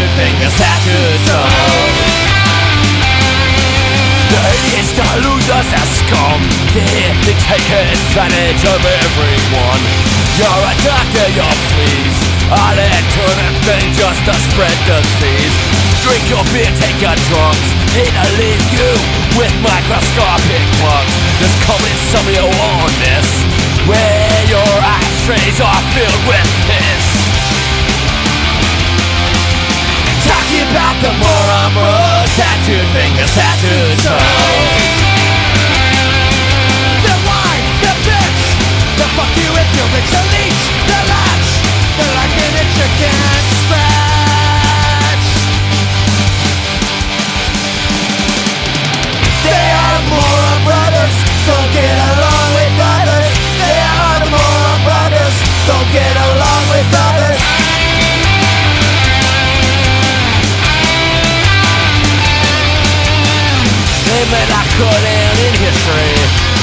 good thing is tattooed souls The idiots that lose us as scum They, they take advantage of everyone You're a doctor, you're fleas All into them thing just to spread disease Drink your beer, take your drugs. It'll leave you with microscopic bugs There's coming some of your wellness Where your ashtrays are filled with The moron bros Tattooed fingers, tattooed toes They may not in history